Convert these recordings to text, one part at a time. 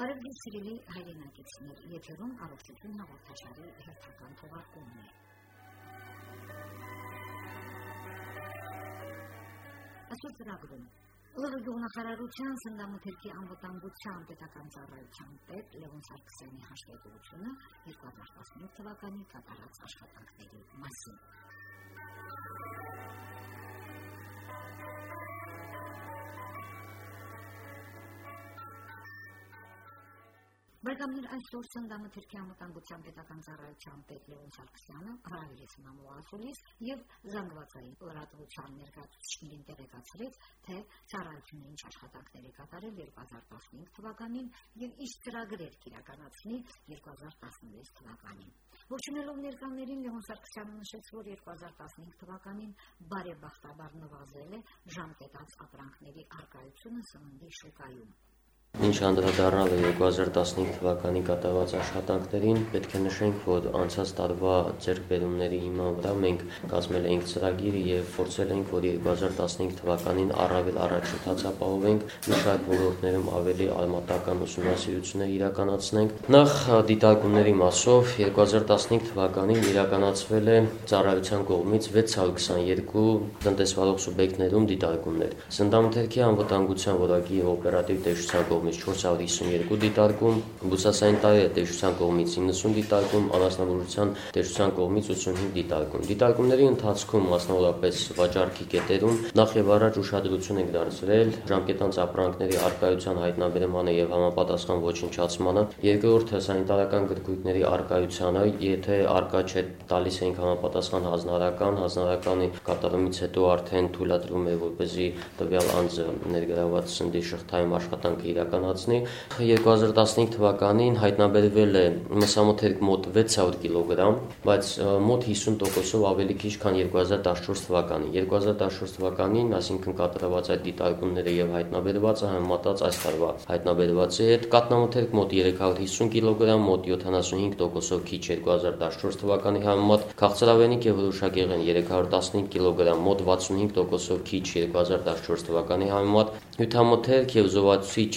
Բարև ձեզ սիրելի հայրենակիցներ, եթերում առողջություն հաղորդաշարի հերթական թողարկումն է։ Այսօր ծրագրում. ԼՂ գյուղնախարարության սննդամթերքի անվտանգության պետական ծառայության պետ Լևոն Սարգսյանի հաշվետվությունը 2015 թվականի կատարած աշխատանքների մասին։ Բարգամներ այսօր Սնդամթերքի անվտանգության պետական ծառայության պետ Լևոն Սարգսյանը հրավիրեց մամուասուլիս եւ զանգվածային լրատվության ներկայացուցիչներին տեղեկացրեց, թե ծառայությունը ինչ աշխատանքներ է կատարել 2015 թվականին եւ ինչ ծրագրեր կիրականացնի 2016 թվականին։ Ողջունելով ներկաներին Լևոն Սարգսյանը նշեց, որ 2015 թվականին բարեբախտաբար նվազել է ժամկետած ապրանքների արկայությունը սննդի շուկայում։ անդրադառնալը 2015 թվականի կատարված աշխատանքներին, պետք է նշենք, որ անցած տարվա ձեռքբերումների հիման վրա մենք կազմել էինք ծրագիր եւ փորձել ենք, որ 2015 թվականին առավել առաջընթաց ապահովենք, մի շարք ոլորտներում ավելի արմատական ուսումնասիրություններ իրականացնենք։ Նախ դիտարկումների մասով 2015 թվականին իրականացվել է ծառայության կողմից 622 տնտեսվարող սուբյեկտներում դիտարկումներ։ Սննդամթերքի անվտանգության որակի օպերատիվ տեսչության կողմից 452 դիտարկում, բուսասանիտարիա տեսչության կողմից 90 դիտարկում, անասնաբուժության տեսչության կողմից 85 դիտարկում։ Դիտարկումների ընթացքում մասնավորապես վաճառքի կետերում նախ եւ առաջ ուշադրություն ենք դարձրել ժամկետանց ապրանքների արկայության հայտնաբերմանը եւ համապատասխան ոչնչացմանը, երկրորդը սանիտարական գրքույկների արկայությանը, եթե արկա չէ տալիս ենք համապատասխան հանձնարարական, հանձնարարականի կատարումից հետո արդեն թույլատրում է որպեսզի տվյալ անձը ներգրաված սննդի շղթայում աշխատանքը իրականացնի իրականացնի 2015 թվականին հայտնաբերվել է մսամթերք մոտ 600 կիլոգրամ, բայց մոտ 50%-ով ավելի քիչ, քան 2014 թվականին։ 2014 թվականին, այսինքն կատարված այդ դիտարկումները եւ հայտնաբերվածը համեմատած այս տարվա հայտնաբերվածի հետ կատնամթերք մոտ 350 կիլոգրամ, մոտ 75%-ով քիչ 2014 թվականի համեմատ, քաղցրավենիք եւ հրուշագեղեն 315 կիլոգրամ, մոտ 65%-ով քիչ 2014 թվականի համեմատ, հյութամթերք եւ զովացուցիչ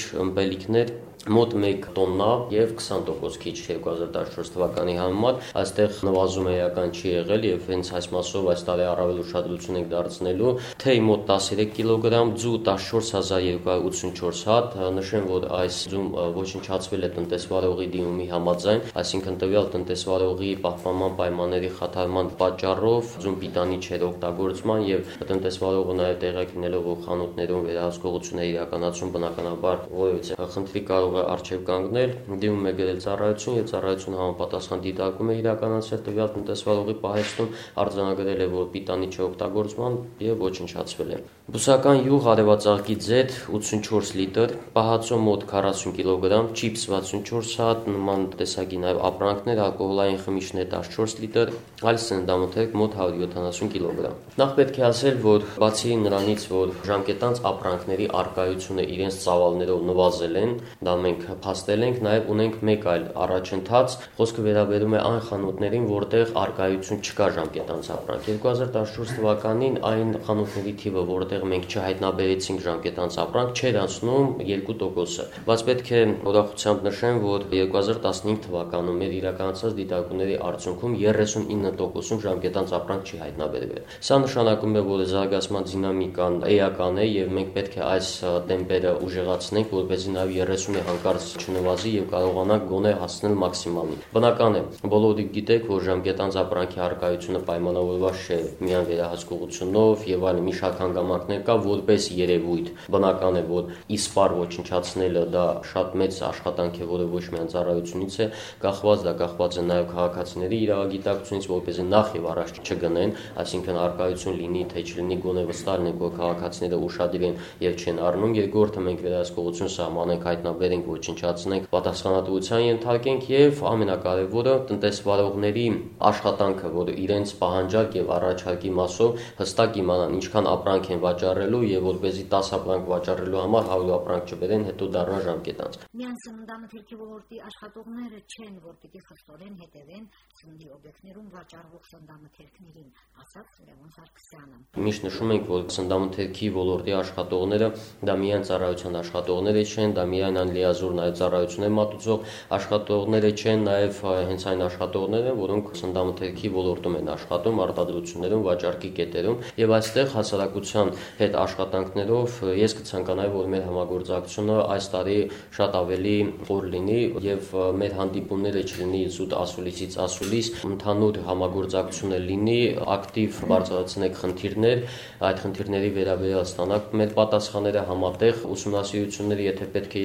ըմպելիքներ մոտ 1 տոննա եւ 20% քիչ 2014 թվականի համեմատ այստեղ նվազում էական չի եղել եւ հենց այս մասով այս տարի առավել ուշադրություն ենք դարձնելու թեյ մոտ 13 կիլոգրամ ձու 14284 հատ նշեմ որ այս ձում ոչնչացվել է տնտեսվարողի դիմումի համաձայն այսինքն տվյալ տնտեսվարողի պահպանման պայմանների խաթարման պատճառով ձում պիտանի չեր օգտագործման եւ տնտեսվարողը նաեւ տեղեկանելով որ խանութներում վերահսկողություն է իրականացում բնականաբար որևիցե խնդրի կարող կարող է արժև կանգնել, դիմում է գրել ծառայություն եւ ծառայությունը համապատասխան դիտարկում է իրականացրել տվյալ տնտեսվարողի պահեստում, արձանագրել է, որ պիտանի չօգտագործման եւ ոչնչացվել է։ Բուսական յուղ արևածաղկի ձեթ 84 լիտր, պահածո մոտ 40 կիլոգրամ, չիպս 64 հատ, նման տեսակի նաեւ ապրանքներ, ալկոհոլային խմիչքներ 14 լիտր, այլ սննդամթերք մոտ 170 կիլոգրամ։ Նախ պետք է ասել, որ բացի նրանից, որ ժամկետանց ապրանքների արկայությունը իրենց ծավալներով նվազել են, դա մենք փաստել ենք, նաև ունենք մեկ այլ առաջընթաց, խոսքը վերաբերում է այն խանութներին, որտեղ արկայություն չկա ժամկետանց ապրանք։ 2014 թվականին այն խանութների թիվը, որտեղ մենք չհայտնաբերեցինք ժամկետանց ապրանք, չէր անցնում 2%-ը։ Բայց պետք է ուրախությամբ նշեմ, որ 2015 թվականում մեր իրականացած դիտարկումների արդյունքում 39%-ում ժամկետանց ապրանք չի հայտնաբերվել։ Սա նշանակում է, որ զարգացման դինամիկան էական է եւ մենք պետք է այս տեմպերը ուժեղացնենք, որպեսզի նաեւ 30-ի հանկարծ չնվազի եւ կարողանա գոնե հասնել մաքսիմալին։ Բնական է, բոլորի գիտեք, որ ժամկետանց ապրանքի արկայությունը պայմանավորված չէ միայն վերահսկողությունով եւ այլ մի շարք հանգամանքներ կա որպես երևույթ։ Բնական է, որ իսպար ոչնչացնելը դա շատ մեծ աշխատանք է, որը ոչ միայն ծառայությունից է կախված, դա կախված է նաեւ քաղաքացիների իրավագիտակցությունից, որպեսզի նախ եւ առաջ չգնեն, այսինքն արկայություն լինի, թե չլինի գոնե վստահ լինենք, որ քաղաքացիները ուշադիր են եւ չեն առնում։ Երկրորդը մենք վերահսկողություն սահմանենք հայտնաբերենք, ոչնչացնենք, պատասխանատվության ենթարկենք եւ ամենակարևորը տնտեսվարողների աշխատանքը, որը իրենց պահանջարկ եւ առաջարկի մասով հստակ իմանան ինչքան ապրանք են վաճառելու եւ որպեսզի 10 ապրանք վաճառելու համար 100 ապրանք չբերեն, հետո դառնա ժամկետանց։ Միայն սննդամթերքի ոլորտի աշխատողները չեն, որ պիտի խստորեն հետևեն սննդի օբյեկտներում վաճառվող սննդամթերքներին, ասաց Լևոն Սարգսյանը։ Միշտ նշում ենք, որ սննդամթերքի ոլորտի աշխատողները դա միայն ծառայության աշխատողները չեն, դա միայն այն երազուր նաև ծառայություններ մատուցող աշխատողները չեն, նաև հենց այն աշխատողներն են, որոնք սննդամթերքի ոլորտում են աշխատում, արտադրություններում, վաճառքի կետերում, եւ այստեղ հասարակության հետ աշխատանքներով ես կցանկանայի, որ մեր համագործակցությունը այս տարի շատ ավելի օր լինի եւ մեր հանդիպումները չլինի զուտ ասուլիսից ասուլիս, ընդհանուր համագործակցությունը լինի, ակտիվ բարձրացնեք խնդիրներ, այդ խնդիրների վերաբերյալ ստանանք մեր պատասխանները համատեղ ուսումնասիրությունները, եթե պետք է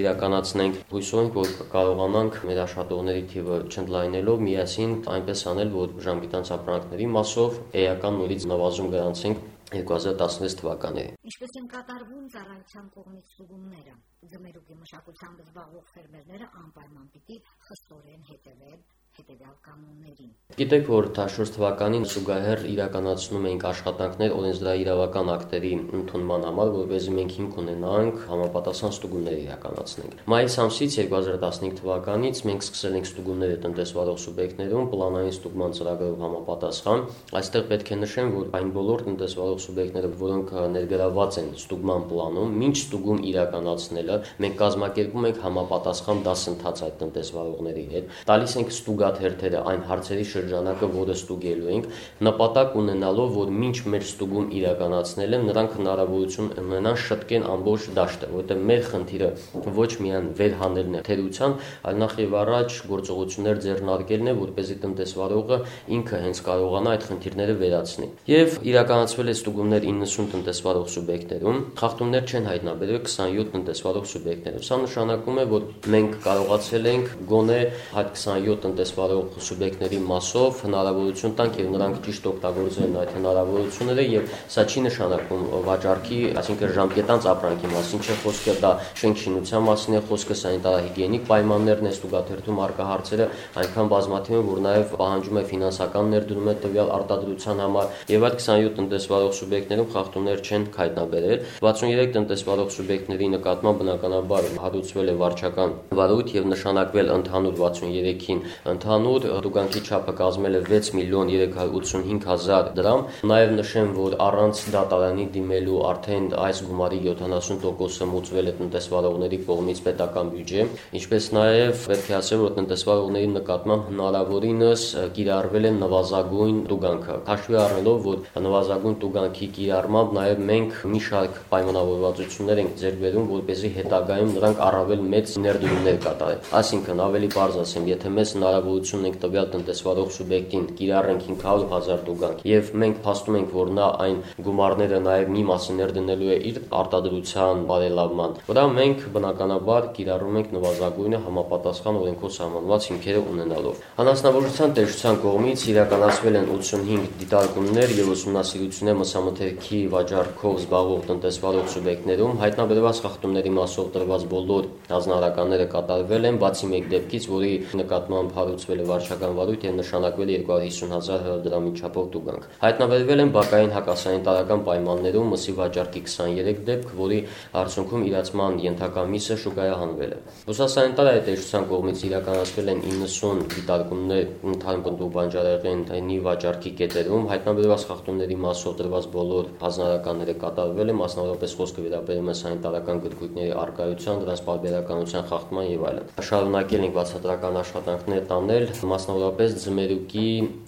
իրականացնենք, հույսով ենք, որ կարողանանք մեր աշխատողների թիվը չընդլայնելով միասին այնպես անել, որ ժամկետանց ապրանքների մասով էական նորից նվազում գրանցենք 2016 թվականին։ Ինչպես են կատարվում ծառայության կողմից ստուգումները։ Ձմերուկի մշակությամբ զբաղվող ֆերմերները անպայման պիտի խստորեն հետևել հետևյալ կանոններին։ Գիտեք, որ 14 թվականին զուգահեռ իրականացնում էինք աշխատանքներ օրենսդրաիրավական ակտերի ընդունման համար, որովհետեւ մենք հիմք ունենանք համապատասխան ստուգումներ իրականացնենք։ Մայիս ամսից 2015 թվականից մենք սկսել ենք ստուգումները տնտեսվարող սուբյեկտներում պլանային ստուգման ծրագրով համապատասխան։ Այստեղ պետք է նշեմ, որ այն բոլոր տնտեսվարող սուբյեկտները, որոնք ներգրաված են ստուգման պլանում, ոչ ստուգում իրականացնելը, մենք կազմակերպում ենք համապատասխան դասընթաց այդ տնտեսվարողների հետ։ Տալիս ենք ստուգա հերթերը այն հարցերի շրջանակը, որը ստուգելու ենք, նպատակ ունենալով, որ ոչ մեր ստուգում իրականացնելը նրանք հնարավորություն ունենան շտկեն ամբողջ դաշտը, որտեղ մեր խնդիրը ոչ միայն վերհանելն է թերության, այլ նախ եւ առաջ գործողություններ ձեռնարկելն է, որպեսզի տնտեսվարողը ինքը հենց կարողանա այդ խնդիրները վերացնել։ Եվ իրականացվել է ստուգումներ 90 տնտեսվարող սուբյեկտներում, խախտումներ չեն հայտնաբերվել 27 տնտեսվարող սուբյեկտներում։ Սա նշանակում է, որ մենք կարողացել ենք գոնե այդ 27 տնտեսվարող զբաղվող սուբյեկտների մասով հնարավորություն տանք եւ նրանք ճիշտ օգտագործեն այդ հնարավորությունները եւ սա չի նշանակում վաճառքի, այսինքն ժամկետանց ապրանքի մասին չէ խոսքը, դա շենք շինության մասին է խոսքը, սանիտարահիգիենիկ պայմաններն է, ստուգաթերթում արկա հարցերը այնքան բազմաթիվ են, որ նաեւ պահանջում է ֆինանսական ներդրում տվյալ արտադրության համար եւ այդ 27 տնտեսվարող սուբյեկտներում խախտումներ չեն հայտնաբերել 63 տնտեսվարող սուբյեկտների նկատմամբ բնականաբար հարուցվել է վարչական վարույթ եւ նշանակվել ընդհանուր 63-ին ընդհանուր ընդհանուր տուգանքի չափը կազմել է 6 միլիոն 385 հազար դրամ։ Նաև նշեմ, որ առանց դատարանի դիմելու արդեն այս գումարի 70%-ը մուծվել է տնտեսվարողների կողմից պետական բյուջե, ինչպես նաև պետք է ասել, որ տնտեսվարողների նկատմամբ հնարավորինս կիրառվել է նվազագույն տուգանքը։ Հաշվի առնելով, որ նվազագույն տուգանքի կիրառմամբ նաև մենք մի շարք պայմանավորվածություններ ենք ձեռք բերում, որպեսզի հետագայում նրանք առավել մեծ ներդրումներ կատարեն։ Այսինքն ավելի բարձ ասեմ, եթե մեզ հնարավոր հնարավորություն ենք տվյալ տնտեսվարող սուբյեկտին կիրառենք 500.000 տուգանք եւ մենք փաստում ենք, որ նա այն գումարները նաեւ մի մասը ներդնելու է իր արտադրության բարելավման։ Վրա մենք բնականաբար կիրառում ենք նվազագույնը համապատասխան օրենքով սահմանված հիմքերը ունենալով։ Հանասնավորության տեսչության կողմից իրականացվել են 85 դիտարկումներ եւ ուսումնասիրություններ մսամթերքի վաճառքով զբաղվող տնտեսվարող սուբյեկտներում հայտնաբերված խախտումների մասով տրված բոլոր հանձնարարականները կատարվել են, բացի մեկ դեպքից, որի նկատմամբ հարուցվել ստացվել է վարչական վարույթ եւ նշանակվել 250.000 դրամի չափով տուգանք։ Հայտնաբերվել են բակային հակասանիտարական պայմաններում մսի վաճառքի 23 դեպք, որի արդյունքում իրացման ենթակա միսը շուկայահանվել է։ Բուսասանիտար այտեշության կողմից իրականացվել են 90 դիտարկումներ ընդհանուր բանջարեղենի վաճառքի կետերում, հայտնաբերված խախտումների մասով տրված բոլոր հանրականները կատարվել է, մասնավորապես խոսքը վերաբերում է սանիտարական գրքույկների արկայության, դրանց բարբերականության խախտման եւ այլն։ Շարունակել ենք բացատրական աշխատանքներ տանել կապել մասնավորապես ձմերուկի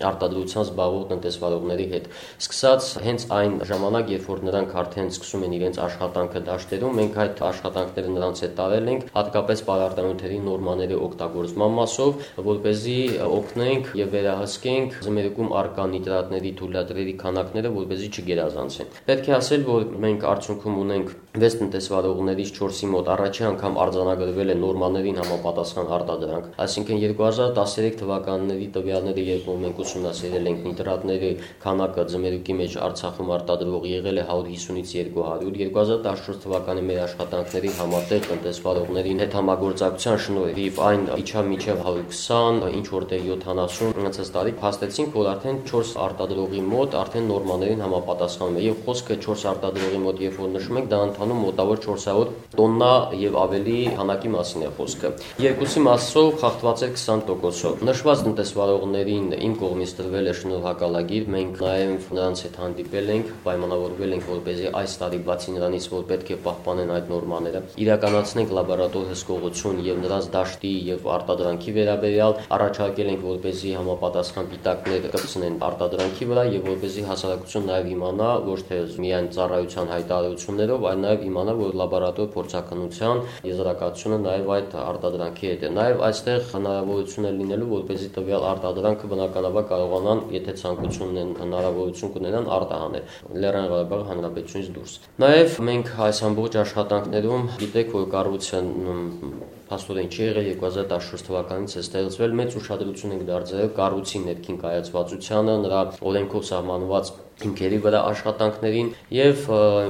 արտադրության զբաղվող տնտեսվարողների հետ։ Սկսած հենց այն ժամանակ, երբ որ նրանք արդեն սկսում են իրենց աշխատանքը դաշտերում, մենք այդ աշխատանքները նրանց հետ տարել ենք, հատկապես պարարտանյութերի նորմաների օգտագործման մասով, որ เป զի օգնենք եւ վերահսկենք ձմերուկում արկա նիտրատների թույլատրերի քանակները, որ เป զի չգերազանցեն։ Պետք է ասել, որ մենք արդյունքում ունենք 6 տնտեսվարողներից 4-ի մոտ առաջի անգամ արձանագրվել է նորմաներին համապատասխան արտադրանք, այսինքն 2010 2013 թվականների տվյալները, երբ որ մենք ուսումնասիրել ենք նիտրատների քանակը ձմերուկի մեջ Արցախում արտադրվող եղել է 150-ից 200, 2014 թվականի մեր աշխատանքների համատեղ տնտեսվարողների հետ համագործակցության շնորհիվ այն իջավ միջև 120, ինչ որտեղ 70 անցած տարի փաստեցինք, որ արդեն 4 արտադրողի մոտ արդեն նորմաներին համապատասխանում է եւ խոսքը 4 արտադրողի մոտ երբ որ նշում ենք, դա ընդհանում մոտավոր 400 տոննա եւ ավելի քանակի մասին է խոսքը։ Երկուսի մասով խախտված է 20% միջոցով։ Նշված տնտեսվարողներին իմ կողմից տրվել է շնորհակալագիր։ Մենք նաև նրանց հետ հանդիպել ենք, պայմանավորվել ենք, որպեսզի այս տարի բացի նրանից, որ պետք է պահպանեն այդ նորմաները, իրականացնենք լաբորատոր հսկողություն եւ նրանց դաշտի եւ արտադրանքի վերաբերյալ առաջարկել ենք, որպեսզի համապատասխան պիտակներ կպցնեն արտադրանքի վրա եւ որպեսզի հասարակություն նաեւ իմանա ոչ թե միայն ծառայության հայտարարություններով, այլ նաեւ իմանա, որ լաբորատոր փորձակնության եզրակացությունը նաեւ այդ արտադրանքի հետ է։ Նաեւ այստեղ հնարավորություն է լինելու, որպեսզի տվյալ արտադրանքը բնականաբար կարողանան, եթե ցանկություն ունեն, հնարավորություն կունենան արտահանել Լեռնային Ղարաբաղ Հանրապետությունից դուրս։ Նաեւ մենք այս ամբողջ աշխատանքներում գիտեք, որ կառույցը փաստորեն չի եղել 2014 թվականից է ստեղծվել մեծ ուշադրություն ենք դարձրել կառույցի ներքին կայացվածությանը, նրա օրենքով սահմանված հիմքերի վրա աշխատանքներին եւ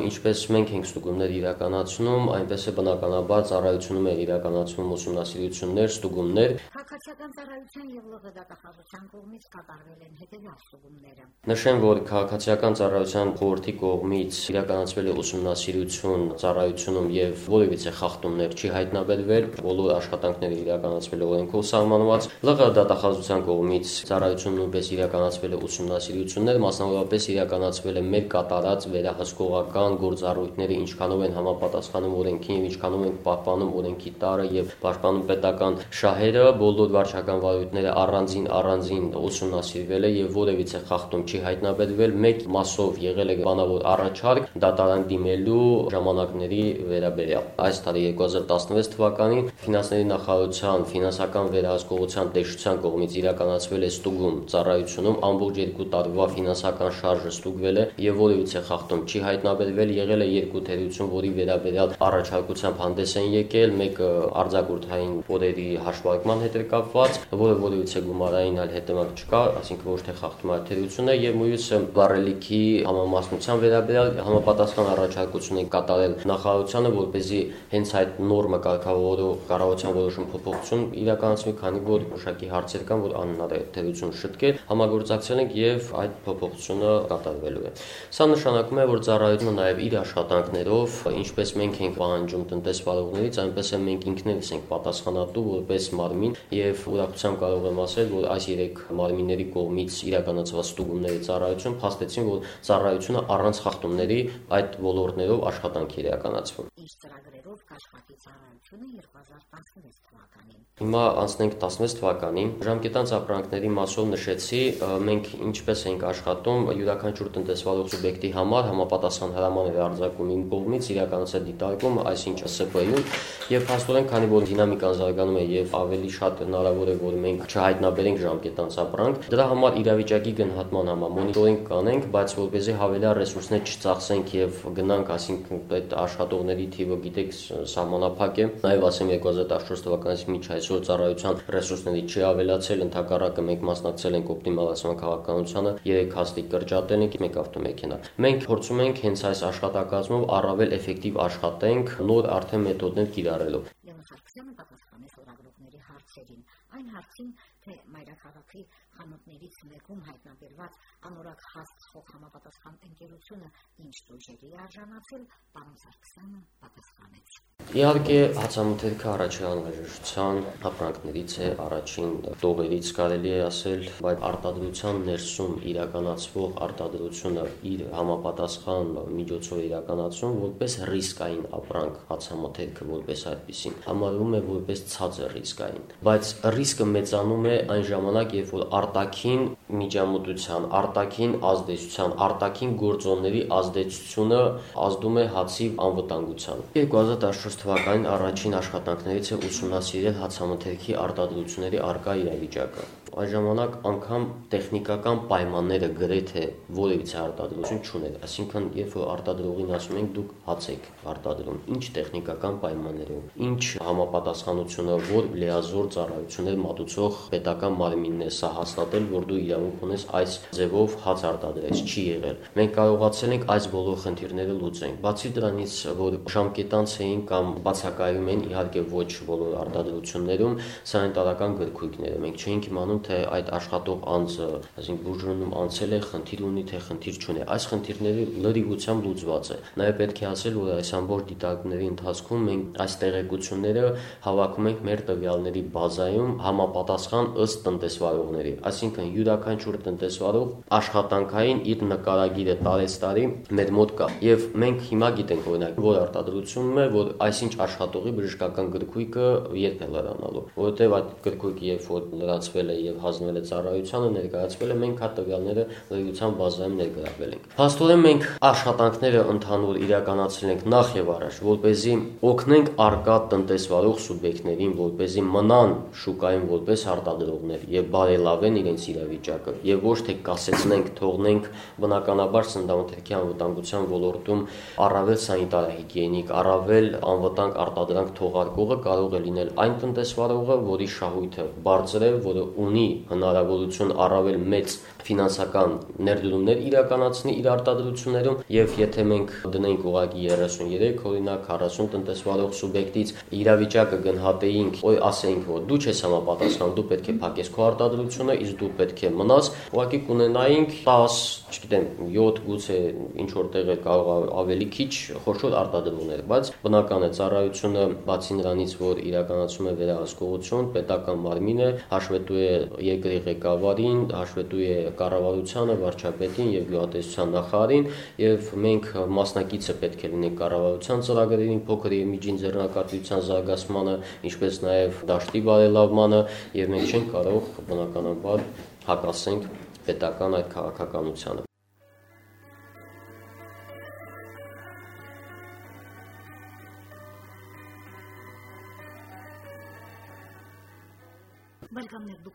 ինչպես մենք ենք ստուգումներ իրականացնում, այնպես է բնականաբար ծառայությունում է իրականացվում ուսումնասիրություններ, ստուգումներ։ Քաղաքացիական ծառայության եւ ԼՂ դատախազության կողմից կատարվել են հետեւյալ ստուգումները։ Նշեմ, որ քաղաքացիական ծառայության խորհրդի կողմից իրականացվել է ուսումնասիրություն ծառայությունում եւ որևիցե խախտումներ չի հայտնաբերվել, բոլոր աշխատանքները իրականացվել օրենքով սահմանված։ ԼՂ դատախազության կողմից ծառայությունում նույնպես իրականացվել է ուսումնասիրություններ, մասնավորապես իրականացվել է մեր կատարած վերահսկողական գործառույթները ինչքանով են համապատասխանում օրենքին եւ ինչքանով են պահպանում օրենքի տարը եւ պաշտպանում պետական շահերը, բոլոր վարչական վարույթները առանձին առանձին ուսումնասիրվել է եւ որևիցե խախտում չի հայտնաբերվել։ Մեկ մասով եղել է բանավոր առաջարկ դատարան դիմելու ժամանակների վերաբերյալ։ Այս տարի 2016 թվականին ֆինանսների նախարարության ֆինանսական վերահսկողության տեսչության կողմից իրականացվել է ստուգում ծառայությունում ամբողջ երկու տարվա ֆինանսական շարժը ստուգվել է եւ որևիցե խախտում չի հայտնաբերվել, եղել է երկու թերություն, որի վերաբերյալ առաջարկությամբ հանդես են եկել, մեկը արձակուրդային օրերի հաշվարկման հետ էր կապված, որը որևիցե գումարային այլ հետևանք չկա, ասինքն ոչ թե խախտում այդ թերությունը եւ մյուսը վառելիքի համամասնության վերաբերյալ համապատասխան առաջարկություն են կատարել նախարարությանը, որպեսզի հենց այդ նորմը կարգավորող կառավարության որոշում փոփոխություն իրականացվի, քանի որ ուշակի հարցեր կան, որ անհնար է թերություն շտկել, համագործակցել ենք եւ այդ փոփոխությունը կատարվելու է։ Սա նշանակում է, որ ծառայությունը նաև իր աշխատանքներով, ինչպես մենք ենք պահանջում տնտեսվարողներից, այնպես էլ մենք ինքներս ենք պատասխանատու որպես մարմին եւ ուրախությամբ կարող եմ ասել, որ այս երեք մարմինների կողմից իրականացված ստուգումների ծառայություն փաստեցին, որ ծառայությունը առանց խախտումների այդ ոլորտներով աշխատանք իրականացվում։ Ինչ ծրագրերով կաշխատի ծառայությունը 2016 թվականին։ Հիմա անցնենք 16 թվականին։ Ժամկետանց ապրանքների մասով նշեցի, մենք ինչպես ենք աշխատում յուրաքանչյուր տնտեսվարող սուբյեկտի համար համապատասխան հրամաններ արձակում իմ կողմից իրականացել դիտարկում, այսինչ ՍՊ-ում եւ փաստորեն, քանի որ դինամիկան զարգանում է եւ ավելի շատ հնարավոր է, որ մենք չհայտնաբերենք ժամկետանց ապրանք, դրա համար իրավիճակի գնահատման համար մոնիտորինգ կանենք, բայց որպեսզի հավելյալ ռեսուրսներ չծախսենք եւ գնանք, այսինքն այդ աշխատողների թիվը գիտեք սահմանափակ է։ Նաեւ ասեմ 2014 թվականից մինչ այս այսօր ծառայության ռեսուրսների չի ավելացել, ընդհակառակը մենք մասնակցել ենք օպտիմալացման քաղաքականությանը 3 հաստիկ կրճատել ենք, մեկ ավտոմեքենա։ Մենք փորձում ենք հենց այս աշխատակազմով առավել էֆեկտիվ աշխատենք նոր արդեն մեթոդներ կիրառելով։ Եղան Խարքսյանը պատասխանեց օրագրողների հարցերին։ Այն հարցին, թե մայրաքաղաքի խանութներից մեկում հայտնաբերված անորակ հասցող համապատասխան ընկերությունը ինչ դույժերի արժանացել, պարոն Սարգսյանը պատասխանեց. Իհարկե, հացամթերքը առաջին անհրաժեշտության ապրանքներից է, առաջին տողերից կարելի է ասել, բայց արտադրության ներսում իրականացվող արտադրությունը իր համապատասխան միջոցով իրականացում որպես ռիսկային ապրանք հացամթերքը որպես այդպեսին համարվում է որպես ցածր ռիսկային բայց ռիսկը մեծանում է այն ժամանակ երբ որ արտաքին միջամտության արտաքին ազդեցության արտաքին գործոնների ազդեցությունը ազդում է հացի անվտանգության 2014 թվականին առաջին աշխատանքներից է ուսումնասիրել հացամթերքի արտադրությունների արկա իրավիճակը Այս ժամանակ անգամ տեխնիկական պայմանները գրեթե որևիցե արտադրություն չուներ, այսինքն երբ որ արտադրողին ասում ենք դուք հաց եք արտադրում, ինչ տեխնիկական պայմաններով, ինչ համապատասխանությունը, որ լիազոր ծառայություններ մատուցող պետական մարմինն է սա հաստատել, որ դու իրավունք ունես այս ձևով հաց արտադրես, չի եղել։ Մենք կարողացել ենք այս բոլոր խնդիրները լուծենք։ Բացի դրանից, որ ժամկետանց էին կամ բացակայում են, իհարկե ոչ բոլոր արտադրություններում սանիտարական գրքույկները։ Մենք չէինք իմանում թե այդ աշխատող անձը, այսինքն բուժում անցել է, խնդիր ունի, թե խնդիր չունի։ Այս խնդիրները լրիվությամբ լուծված է։ Նաև պետք է ասել, որ այս ամբողջ դիտարկների ընթացքում մենք այս տեղեկությունները հավաքում ենք մեր տվյալների բազայում համապատասխան ըստ տնտեսվարողների։ Այսինքն յուրաքանչյուր տնտեսվարող աշխատանքային իր նկարագիրը տարեստարի մեր մոտ կա։ Եվ մենք հիմա գիտենք օրինակ որ արտադրությունում է, որ այսինչ աշխատողի բժշկական գրքույկը երբ է լրանալու, որովհետև այդ գրքույկը երբ որ լրացվել է եւ հանձնվել է ծառայությանը, ներկայացվել է, մենք հա տվյալները լրիվության բազայում ներգրավել ենք։ Փաստորեն մենք աշխատանքները ընդհանուր իրականացրել ենք նախ եւ առաջ, որ เป զի օգնենք արկա տնտեսվարող սուբյեկտներին, որ เป զի մնան շուկայում որպես արտադրողներ եւ բարելավեն իրենց իրավիճակը եւ ոչ թե կասեցնենք, թողնենք բնականաբար սննդամթերքի անվտանգության ոլորտում առավել սանիտարահիգիենիկ, առավել անվտանգ արտադրանք թողարկողը կարող է լինել այն տնտեսվարողը, որի շահույթը բարձր է, որը ունի հնարավորություն առավել մեծ ֆինանսական ներդրումներ իրականացնի իր արտադրություններում եւ եթե մենք դնենք ուղակի 33 օրինակ 40 տնտեսվարող սուբյեկտից իրավիճակը գնահատեինք, օй ասեինք, որ դու չես համապատասխանում, դու պետք է փակես քո արտադրությունը, իսկ դու պետք է մնաս, ուղակի կունենայինք 10, չգիտեմ, 7 գուցե ինչ որտեղ է կարող ավելի քիչ խոշոր արտադրողներ, բայց բնական է ծառայությունը բացի նրանից, որ իրականացում է վերահսկողություն, պետական մարմին է, հաշվետու է երկրի ղեկավարին, հաշվետու է կառավարությանը, վարչապետին եւ գյուղատնտեսության նախարարին եւ մենք մասնակիցը պետք է լինենք կառավարության ծրագրերին, փոքր եւ միջին ձեռնակատվության զարգացմանը, ինչպես նաեւ դաշտի բարելավմանը եւ մենք չենք կարող բնականաբար հակասենք պետական այդ քաղաքականությանը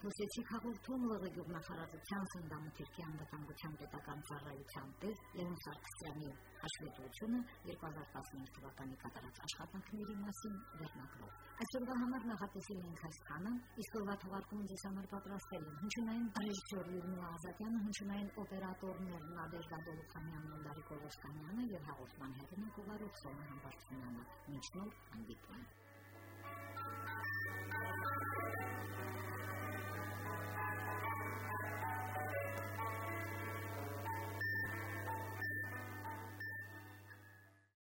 Լսեցիք հաղորդում ԼՂ գյուղնախարարության սննդամթերքի անվտանգության պետական ծառայության տեր Լևոն Սարգսյանի հաշվետվությունը 2015 թվականի կատարած աշխատանքների մասին վերնագրով։ Այսօրվա համար նախատեսել ենք այսքանը, իսկ օրվա թողարկումը ձեզ համար պատրաստել են հնչյունային ռեժիսոր Լյուդմիլա Ազատյանը, հնչյունային օպերատորներ Նադեժդա Դոլուխանյանն ու Լարիկ Օլոսկանյանը եւ հաղորդման հեղինակ Ուղարով Սոնա Համբարձումյանը։ Մինչ նոր հանդիպում։